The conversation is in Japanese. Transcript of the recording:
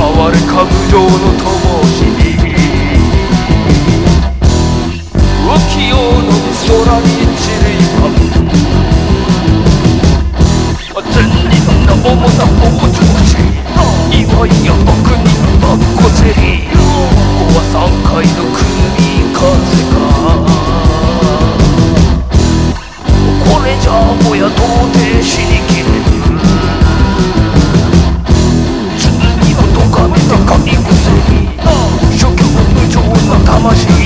哀れ感情の灯火浮世の空に散りばむ善人の主なおもちち祝いや悪人ばっこせりここは三階の組風かこれじゃあもや到底死ぬもし